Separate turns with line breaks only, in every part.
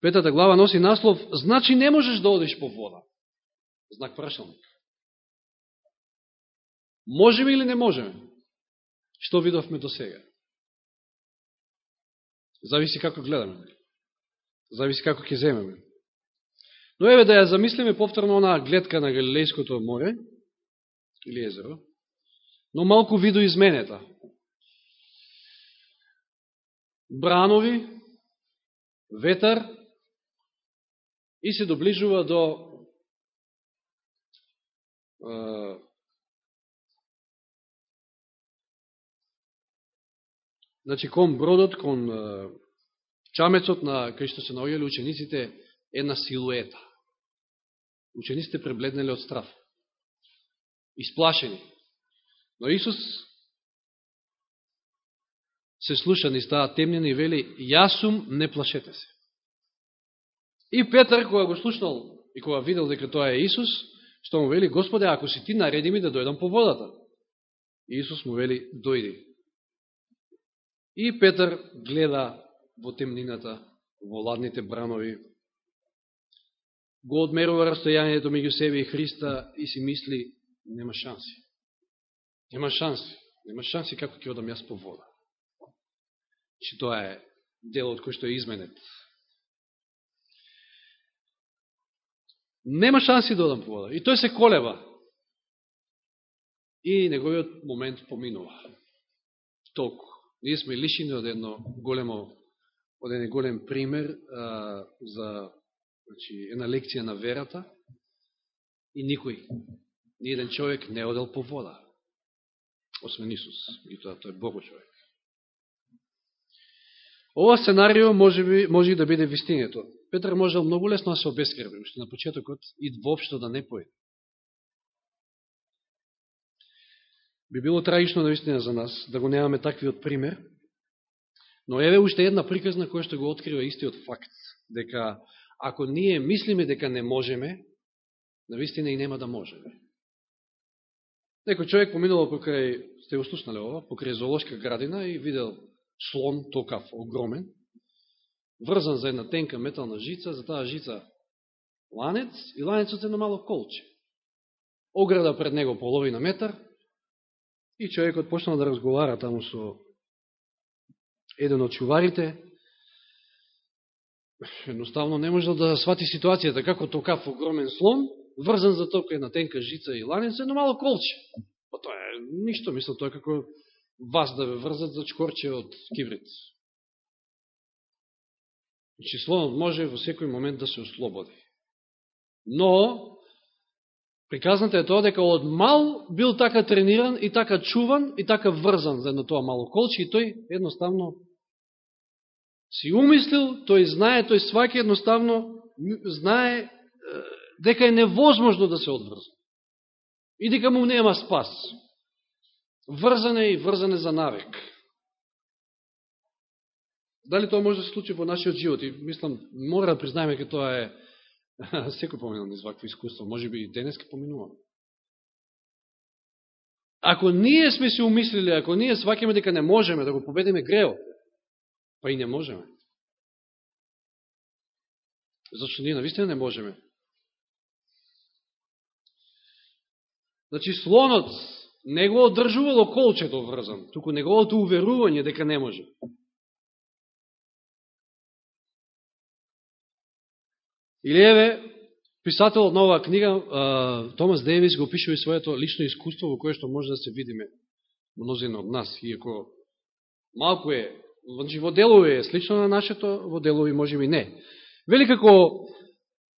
Петата глава носи наслов Значи не можеш да одиш по вода. Знак прашалник. Можеме или не можеме? Што видовме до сега? Зависи како гледаме. Зависи како ќе земеме. Но еве да ја замислиме повторно онаа гледка на Галилејското море, или езеро, но малку виду изменета. Бранови, ветар и се доближува до значи кон бродот, кон чамецот на кај што се наоѓали учениците една силуета. Учениците пребледнели од страф. Исплашени. Но Исус се слуша ни стаа темнина и вели, јас сум, не плашете се. И Петар, кога го слушнал и кога видел дека тоа е Исус, што му вели, Господе, ако си ти, нареди ми да дојдам по водата. И Исус му вели, дојди. И Петар гледа во темнината, во ладните бранови, го одмерува растојанието меѓу себе и Христа и си мисли, нема шанси. Нема шанси. Нема шанси како ќе одам јас по вода. Че тоа е делот кој што е изменет. Нема шанси да одам по вода. И тој се колеба. И неговиот момент поминува. Толку. Ние сме лишени од едно големо, од еден голем пример а, за значи, една лекција на верата и никој, ни еден човек не одел по вода освен Исус, и тоа тој Бого човек. Ова сценарио може, би, може и да биде вистинето. Петар можел многу лесно да се обескрби, уште на почетокот, и воопшто да не поеде. Би било трагично наистина за нас да го немаме таквиот пример, но еве уште една приказна која што го открива истиот факт, дека ако ние мислиме дека не можеме, навистина и нема да можеме. Некој човек поминувал покрај, сте го ова, покрај зоолошка градина и видел слон, токав, огромен, врзан за една тенка метална жица, за таа жица ланец и ланецот е на мало колче. Ограда пред него половина метар и човекот почнал да разговара таму со еден од чуварите. Едноставно не можел да свати ситуацијата како токав огромен слон врзан за толку една тенка жица и ланец, едно мало колче. Па тоа е ништо, мисля, тоа е како вас да ве врзат за чкорче од кибрит. Значи, слонот може во секој момент да се ослободи. Но, приказната е тоа дека од мал бил така трениран и така чуван и така врзан за едно тоа мало колче и тој едноставно си умислил, тој знае, тој сваки едноставно знае дека е невозможно да се одврза. И дека му нема спас. Врзане и врзане за навек. Дали тоа може да се случи во нашиот живот? И мислам, мора да признаеме дека тоа е секој поминал низ вакво искуство. Може би и денеска поминувам. Ако ние сме се умислили, ако ние свакеме дека не можеме да го победиме грео, па и не можеме. Зашто ние навистина не можеме. Значи, слонот не го одржувало колчето врзан, туку неговото уверување дека не може. Или еве, писателот на оваа книга, Томас Дейвис, го пишува и своето лично искуство во кое што може да се видиме мнозина од нас, иако малку е, значи во делови е слично на нашето, во делови може би не. Вели како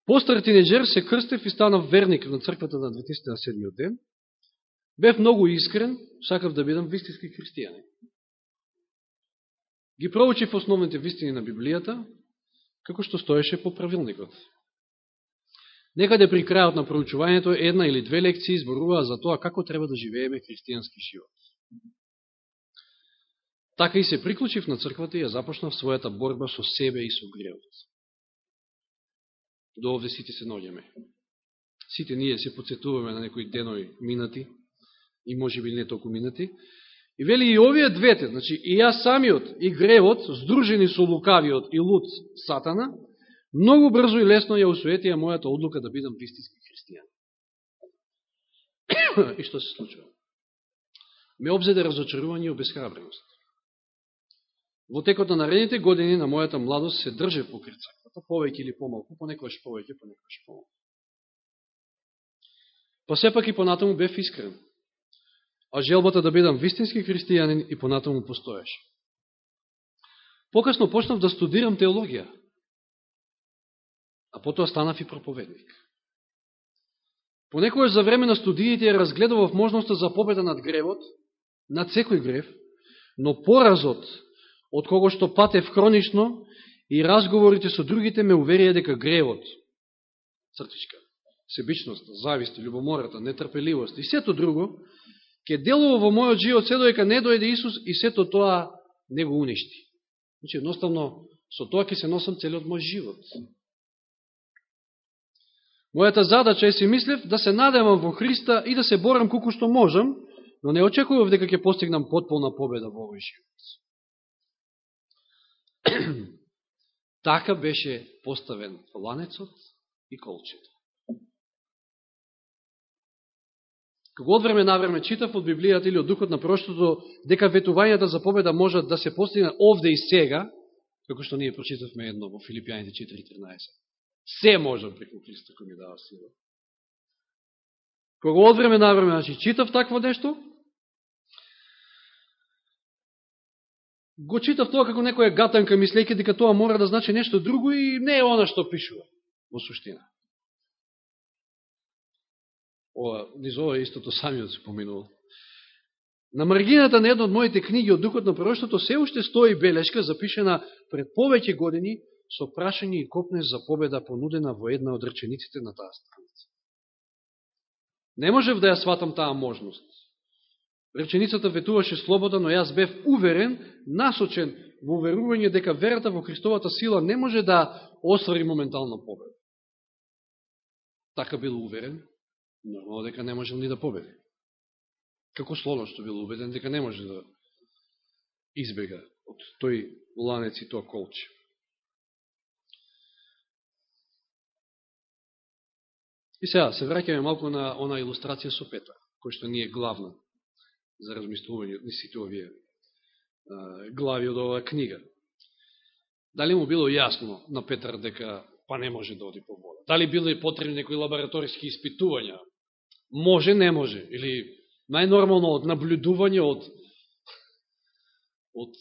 Постар тинеджер се крстев и станав верник на црквата на 27 ден. Бев многу искрен, сакав да бидам вистински христијани. Ги проучив основните вистини на Библијата, како што стоеше по правилникот. Некаде при крајот на проучувањето една или две лекции изборуваа за тоа како треба да живееме христијански живот. Така и се приклучив на црквата и ја започнав својата борба со себе и со гревот до овде сите се ноѓаме. Сите ние се подсетуваме на некои денови минати, и може би не толку минати. И вели и овие двете, значи и јас самиот, и гревот, здружени со лукавиот и луд сатана, Многу брзо и лесно ја усветија мојата одлука да бидам вистински христијан. и што се случува? Ме обзеде разочарување и обесхрабреност. Во текот на наредните години на мојата младост се држе по крцаквата, повеќе или помалку, понекојаш повеќе, понекојаш помалку. Па сепак и понатаму бев искрен. А желбата да бидам вистински христијанин и понатаму постоеше. Покасно почнав да студирам теологија, а потоа станав и проповедник. Понекојаш за време на студиите ја разгледував можноста за победа над гревот, над секој грев, но поразот од кого што патев хронично и разговорите со другите ме уверија дека гревот, цртичка, себичност, завист, любомората, нетрпеливост и сето друго, ќе делува во мојот живот се доека не дојде Исус и сето тоа не го уништи. Значи, едноставно, со тоа ќе се носам целиот мој живот. Мојата задача е, си мислев, да се надевам во Христа и да се борам колку што можам, но не очекував дека ќе постигнам потполна победа во овој живот. така беше поставен ланецот и колчето. Кога од време на време читав од Библијата или од Духот на проштото, дека ветувањата за победа можат да се постигнат овде и сега, како што ние прочитавме едно во Филипијаните 4.13. Се можам преку Христа кој ми дава сила. Кога од време на време, значи, читав такво нешто, го читав тоа како некоја гатанка, мислејќи дека тоа мора да значи нешто друго и не е она што пишува во суштина. Ова, низ ова истото самиот да се поминувал. На маргината на една од моите книги од Духот на пророштото се уште стои белешка запишена пред повеќе години со прашање и копнеш за победа понудена во една од речениците на таа страница. Не можев да ја сватам таа можност. Реченицата ветуваше слобода, но јас бев уверен, насочен во уверување дека верата во Христовата сила не може да освари моментална победа. Така бил уверен, нормално дека не можел ни да победи. Како слоно што бил убеден дека не може да избега од тој ланец и тоа колче. И сега, се враќаме малку на она илустрација со Петра, кој што ни е главна за размислување на сите овие глави од оваа книга. Дали му било јасно на Петар дека па не може да оди по вода? Дали било потребни некои лабораториски испитувања Може, не може. Или најнормално од наблюдување, од, од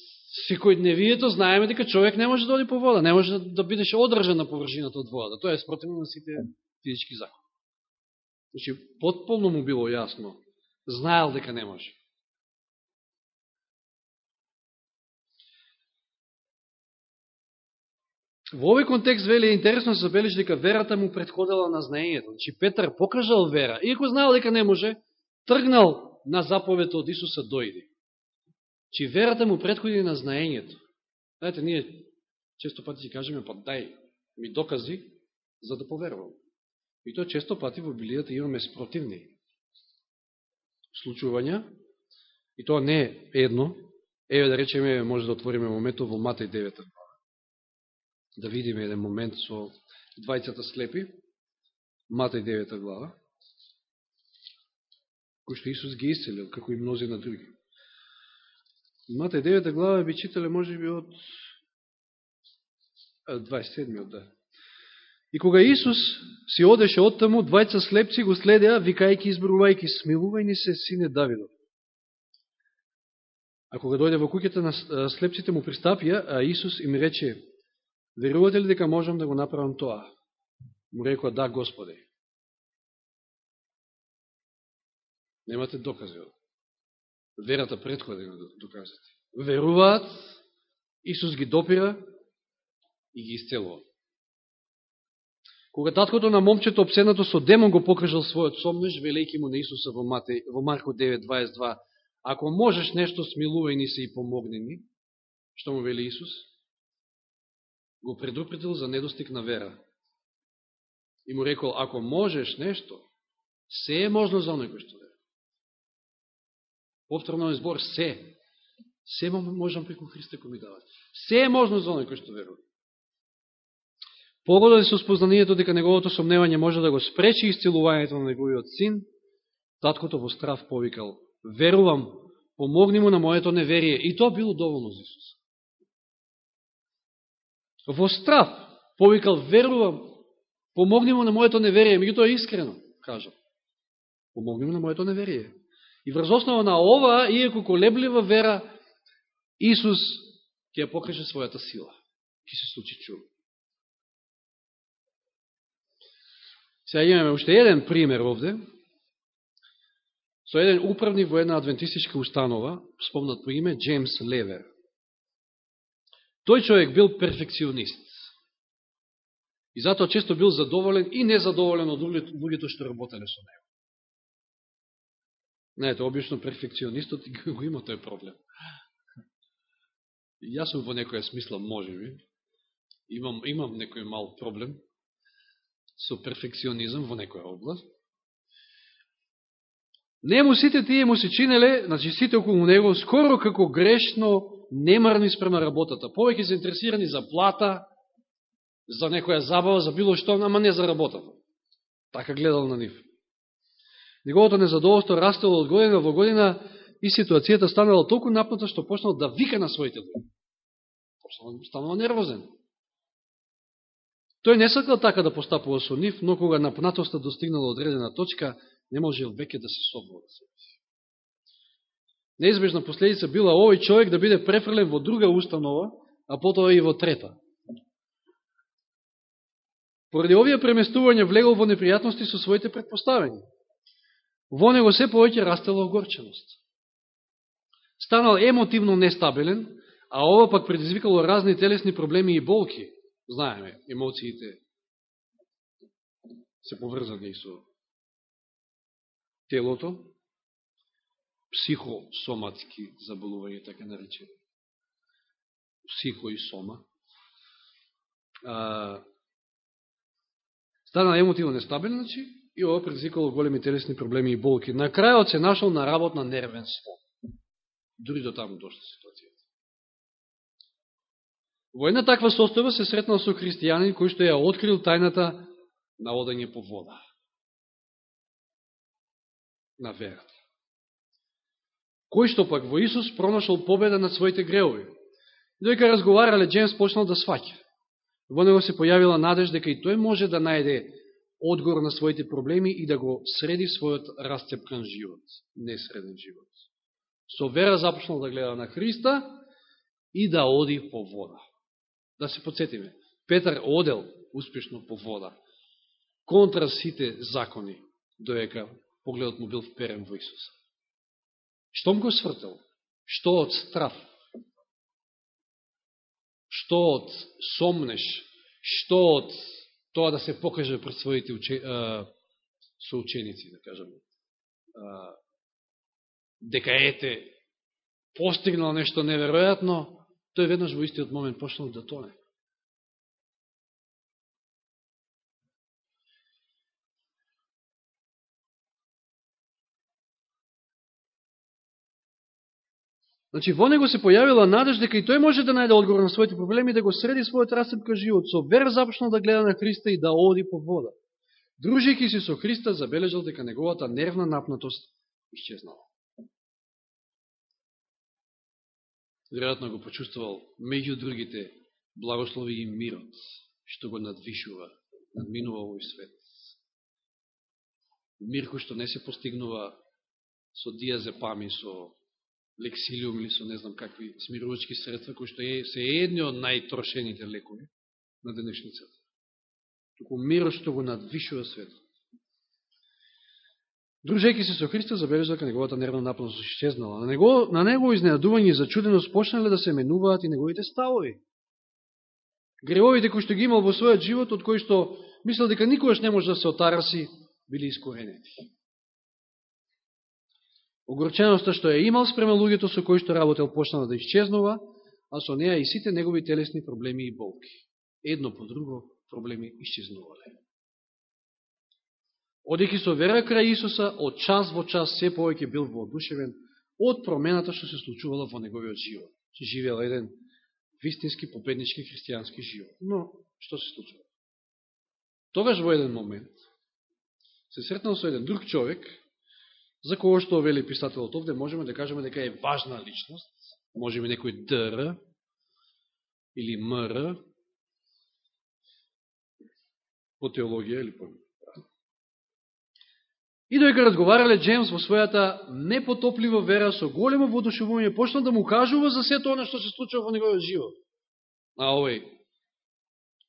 секојдневието, знаеме дека човек не може да оди по вода, не може да бидеше одржан на површината од водата. Тоа е спротивно на сите физички закони. Значи, потполно му било јасно. Знаел дека не може. Во овој контекст вели интересно да се забележи дека верата му предходела на знаењето. Значи Петар покажал вера, иако знаел дека не може, тргнал на заповед од Исуса дојди. Чи верата му предходи на знаењето. Знаете, ние често пати си кажеме, па дај ми докази за да поверувам. И тоа често пати во Библијата имаме спротивни случувања, и тоа не е едно. Еве да речеме, може да отвориме моментот во Матеј 9 да видиме еден момент со двајцата слепи, Матеј 9 глава, кој што Исус ги исцелил, како и мнози на други. Матеј 9 глава би читале може би од 27 од да. И кога Исус си одеше од таму, двајца слепци го следеа, викајки, избрувајки, смилувај ни се, сине Давидов. А кога дојде во куќата на слепците му пристапија, а Исус им рече, Верувате ли дека можам да го направам тоа? Му рекоа, да, Господе?“ Немате докази. Верата предходи на доказите. Веруваат, Исус ги допира и ги исцелува. Кога таткото на момчето обседнато со демон го покажал својот сомнеж, велејки му на Исуса во, Мате, во Марко 9.22, ако можеш нешто смилувај ни се и помогни ни, што му вели Исус? го предупредил за недостиг на вера. И му рекол, ако можеш нешто, се е можно за оној кој што вера. Повторно е збор, се. Се можам преку Христа кој ми дава. Се е можно за оној кој што верува. Погода со спознанието дека неговото сомневање може да го спречи исцелувањето на неговиот син, таткото во страв повикал, верувам, помогни му на моето неверие. И тоа било доволно за Исус. Во страв повикал, верувам, помогни му на моето неверие. Меѓу тоа искрено, кажа. Помогни му на моето неверие. И врз основа на ова, иеко колеблива вера, Исус ќе ја покаже својата сила. Ке се случи чудо. Сега имаме уште еден пример овде, со еден управник во една адвентистичка установа, спомнат по име Джеймс Левер. Тој човек бил перфекционист. И затоа често бил задоволен и незадоволен од луѓето што работеле со него. Знаете, обично перфекционистот го има тој проблем. Јас сум во некоја смисла, може би, имам, имам некој мал проблем со перфекционизм во некоја област. Нему сите тие му се чинеле, значи сите околу него, скоро како грешно, немарни спрема работата. Повеќе заинтересирани за плата, за некоја забава, за било што, ама не за работата. Така гледал на нив. Неговото незадоволство растело од година во година и ситуацијата станала толку напната што почнал да вика на своите луѓе. Почнал станал нервозен. Тој не сакал така да постапува со нив, но кога напнатоста достигнала одредена точка, не можел веќе да се собува да Неизбежна последица била овој човек да биде префрлен во друга установа, а потоа и во трета. Поради овие преместување влегол во непријатности со своите предпоставени. Во него се повеќе растела огорченост. Станал емотивно нестабилен, а ова пак предизвикало разни телесни проблеми и болки. Знаеме, емоциите се поврзани со телото, психосоматски заболувања, така наречени. Психо и сома. А, стана емотивно нестабилен, значи, и ова предизвикало големи телесни проблеми и болки. На крајот се нашол на работ на нервен слон. Дури до таму дошла ситуацијата. Во една таква состојба се сретнал со христијанин кој што ја открил тајната на одање по вода. На верата. Кој што пак во Исус пронашол победа над своите греови. Дојка разговарале, Джеймс почнал да сваќа. Во него се појавила надеж дека и тој може да најде одговор на своите проблеми и да го среди својот расцепкан живот, несреден живот. Со вера започнал да гледа на Христа и да оди по вода. Да се подсетиме, Петар одел успешно по вода, контра сите закони, доека погледот му бил вперен во Исуса. Штом го свртел? Што од страф? Што од сомнеш? Што од тоа да се покаже пред своите уче, а, соученици, да кажем, а, дека ете, постигнал нешто неверојатно, тој веднаш во истиот момент почнал да тоне. Значи, во него се појавила надеж дека и тој може да најде одговор на своите проблеми да го среди својот расцепка живот. Со вера започнал да гледа на Христа и да оди по вода. Дружејќи се со Христа, забележал дека неговата нервна напнатост исчезнала. Веројатно го почувствувал меѓу другите благослови и мирот, што го надвишува, надминува овој свет. Мир кој што не се постигнува со диазепами, со лексилиум или со не знам какви смирувачки средства, кои што е, се едни од најтрошените лекови на денешницата. Туку мирот што го надвишува светот. Дружејќи се со Христа, забележа дека неговата нервна нападност исчезнала. На него, на него изненадување и зачуденост почнале да се менуваат и неговите ставови. Гревовите кои што ги имал во својот живот, од кои што мислел дека никогаш не може да се отараси, били искоренети. Огорченоста што е имал спрема луѓето со кои што работел почнала да исчезнува, а со неа и сите негови телесни проблеми и болки. Едно по друго проблеми исчезнувале. Одејќи со вера крај Исуса, од час во час се повеќе бил воодушевен од промената што се случувала во неговиот живот. Че живеал еден вистински победнички христијански живот. Но, што се случува? Тогаш во еден момент се сретнал со еден друг човек, за кого што вели писателот овде, можеме да кажеме дека е важна личност, можеме некој ДР или МР по теологија или по И доека разговарале Джеймс во својата непотоплива вера со големо водушевување, почна да му кажува за сето она што се случува во неговиот живот. А овој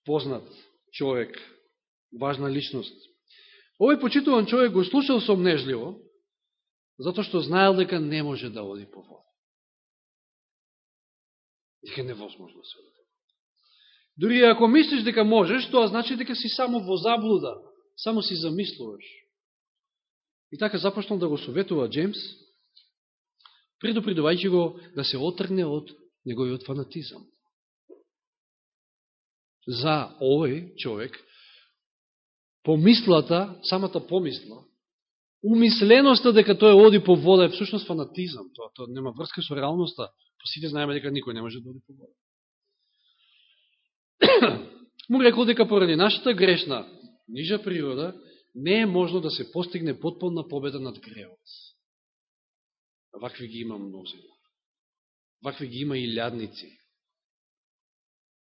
познат човек, важна личност. Овој почитуван човек го слушал сомнежливо, затоа што знаел дека не може да оди по вода. Дека невозможно да се оди. Дори ако мислиш дека можеш, тоа значи дека си само во заблуда, само си замислуваш. И така започнал да го советува Джеймс, предупредувајќи го да се отргне од неговиот фанатизам. За овој човек, помислата, самата помисла, умисленоста дека тој оди по вода е всушност фанатизам. Тоа, тоа нема врска со реалноста. по сите знаеме дека никој не може да оди по вода. Му рекол дека поради нашата грешна, нижа природа, не е можно да се постигне потполна победа над гревот. Вакви ги има мнозина. Вакви ги има и лјадници.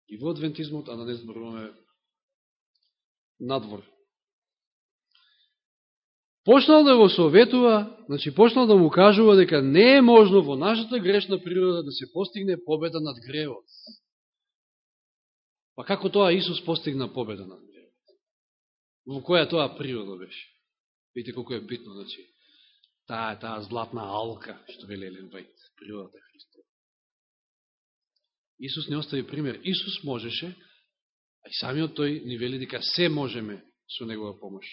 И во адвентизмот, а да не зборуваме надвор. Почнал да го советува, значи почнал да му кажува дека не е можно во нашата грешна природа да се постигне победа над гревот. Па како тоа Исус постигна победа над гревот? Во која тоа природа беше. Видите колко е битно, значи, таа, таа златна алка, што вели Елен Вајт, природата Христова. Исус не остави пример. Исус можеше, а и самиот тој ни вели дека се можеме со негова помош.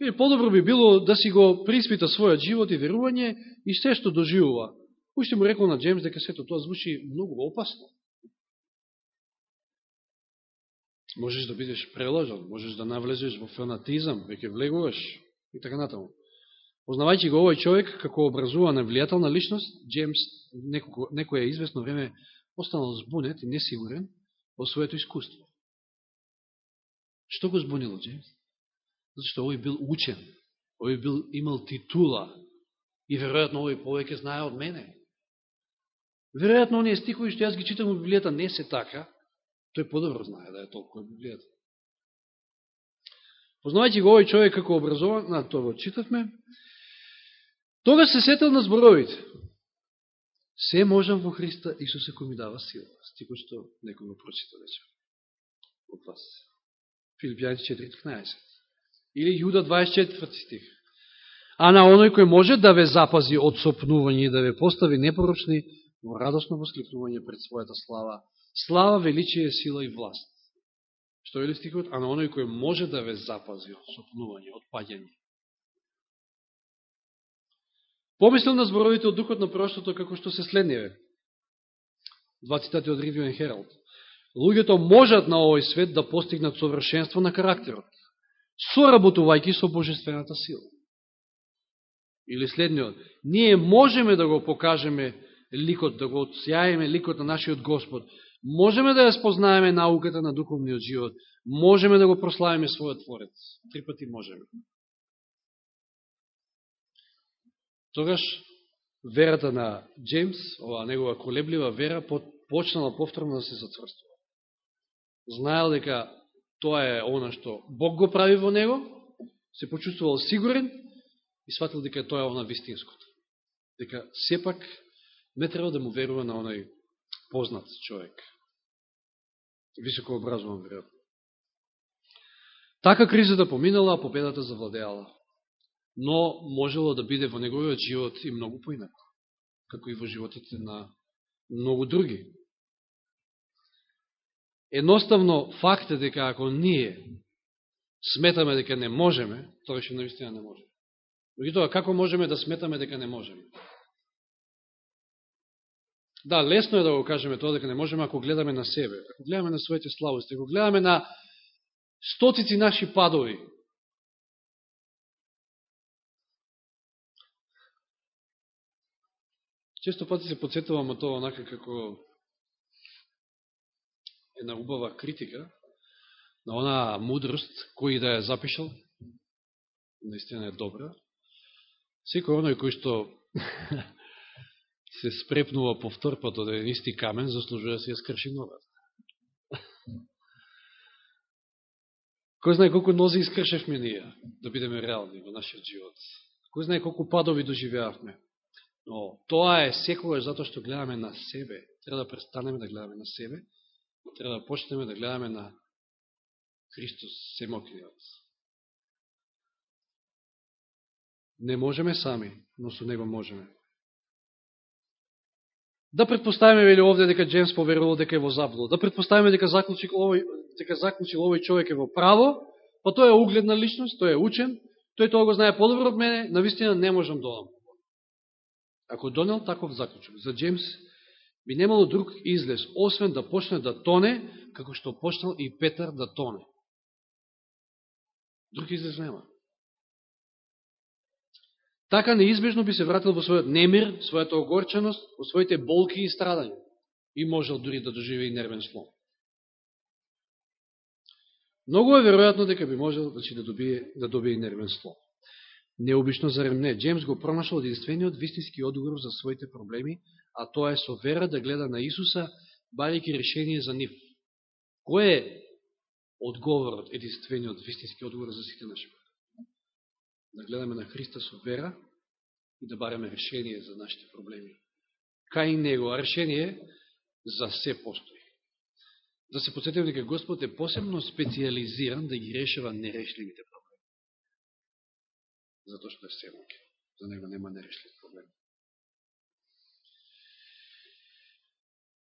И подобро би било да си го приспита својот живот и верување и се што доживува. Уште му рекол на Джемс дека сето тоа звучи многу опасно. Можеш да бидеш преложен, можеш да навлезеш во фанатизам, веќе влегуваш и така натаму. Познавајќи го овој човек како образувана влијателна личност, Джеймс некој, некој известно време останал збунет и несигурен во своето искуство. Што го збунило Джеймс? Зашто овој бил учен, овој бил имал титула и веројатно овој повеќе знае од мене. Веројатно оние стихови што јас ги читам во Библијата не се така, Тој подобро знае да е толкова Библијата. Познавајќи го овој човек како образован, на тоа го читавме, тога се сетел на зборовите. Се можам во Христа Исусе кој ми дава сила. Стико што некој го прочита вече од вас. Филипјани 4.13. Или Јуда 24 стих. А на оној кој може да ве запази од сопнување и да ве постави непорочни во радосно воскликнување пред својата слава Слава, величие, сила и власт. Што е ли стихот? А на оној кој може да ве запази од сопнување, од паѓање. Помислил на да зборовите од духот на прошлото како што се следниве. Два цитати од Ривио Хералд. Луѓето можат на овој свет да постигнат совршенство на карактерот, соработувајќи со божествената сила. Или следниот, ние можеме да го покажеме ликот, да го отсјаеме ликот на нашиот Господ, Можеме да ја спознаеме науката на духовниот живот. Можеме да го прославиме својот Творец. Три пати можеме. Тогаш верата на Джеймс, ова негова колеблива вера, почнала повторно да се зацврстува. Знаел дека тоа е она што Бог го прави во него, се почувствувал сигурен и сватил дека тоа е она вистинското. Дека сепак не треба да му верува на оној познат човек високо образован, веројатно. Така кризата поминала, а победата завладеала. Но можело да биде во неговиот живот и многу поинако, како и во животите на многу други. Едноставно, факт е дека ако ние сметаме дека не можеме, тоа што наистина не можеме. Меѓутоа, како можеме да сметаме дека не можеме? Да, лесно е да го кажеме тоа дека не можеме ако гледаме на себе, ако гледаме на своите слабости, ако гледаме на стотици наши падови. Често пати се подсетувам од тоа онака како една убава критика, на она мудрост, кој да ја запишал, наистина е добра. Секој оној кој што се спрепнува по втор па од еден исти камен, заслужува да се ја скрши ногата. Кој знае колку нози искршевме ние, да бидеме реални во нашиот живот. Кој знае колку падови доживеавме. Но тоа е секогаш затоа што гледаме на себе. Треба да престанеме да гледаме на себе, треба да почнеме да гледаме на Христос Семокниот. Не можеме сами, но со Него можеме. Да предпоставиме вели овде дека Джемс поверувал дека е во заблуда. Да предпоставиме дека заклучил овој, дека заклучил овој човек е во право, па тој е угледна личност, тој е учен, тој тоа го знае подобро од мене, навистина не можам да одам. Ако донел таков заклучок за Джемс, би немало друг излез, освен да почне да тоне, како што почнал и Петар да тоне. Друг излез нема. Така неизбежно би се вратил во својот немир, својата огорченост, во своите болки и страдања. И можел дури да доживе и нервен слом. Многу е веројатно дека би можел значи, да, добие, да добие и нервен слом. Необично зарем не. Джеймс го пронашал единствениот вистински одговор за своите проблеми, а тоа е со вера да гледа на Исуса, барики решение за нив. Кој е одговорот, единствениот вистински одговор за сите наши проблеми? Да гледаме на Христа со вера и да бараме решение за нашите проблеми. Кај Него, а решение за се постои. Да се подсетим дека Господ е посебно специализиран да ги решава нерешливите проблеми. Затоа што е всемоќен. За Него нема нерешливи проблеми.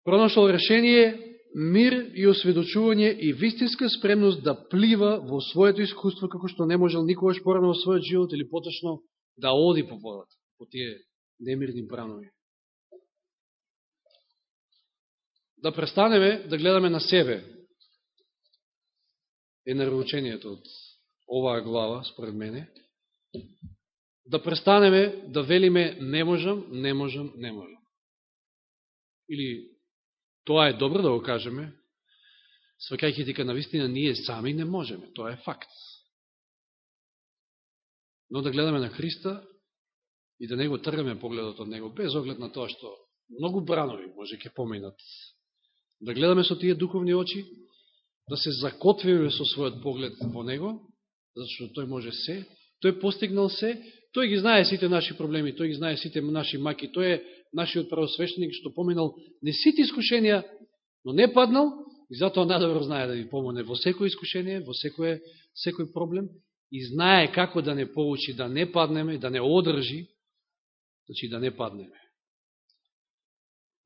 Пронашол решение мир и осведочување и вистинска спремност да плива во своето искуство, како што не можел никогаш да порано во својот живот или поточно да оди по водата, по тие немирни бранови. Да престанеме да гледаме на себе, е наручението од оваа глава, според мене, да престанеме да велиме не можам, не можам, не можам. Или Тоа е добро да го кажеме, свакајќи дека на вистина ние сами не можеме. Тоа е факт. Но да гледаме на Христа и да не го тргаме погледот од Него, без оглед на тоа што многу бранови може ке поминат. Да гледаме со тие духовни очи, да се закотвиме со својот поглед во Него, зашто Тој може се, Тој постигнал се, Тој ги знае сите наши проблеми, Тој ги знае сите наши маки, Тој е нашиот правосвещеник што поминал не сите искушенија, но не паднал и затоа надобро знае да ви помогне во секој искушение, во секој, секој проблем и знае како да не получи, да не паднеме, да не одржи, значи да не паднеме.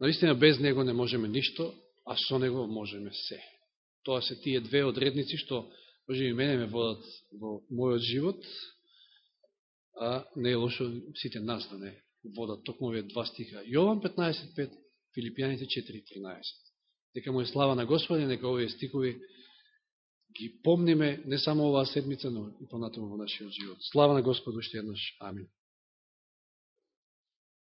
Наистина без него не можеме ништо, а со него можеме се. Тоа се тие две одредници што може и мене ме водат во мојот живот, а не е лошо сите нас да не водат токму овие два стиха. Јован 15.5, Филипијаните 4.13. Дека му е слава на Господи, нека овие стихови ги помниме не само оваа седмица, но и понатаму во нашиот живот. Слава на Господу, уште еднаш. Амин.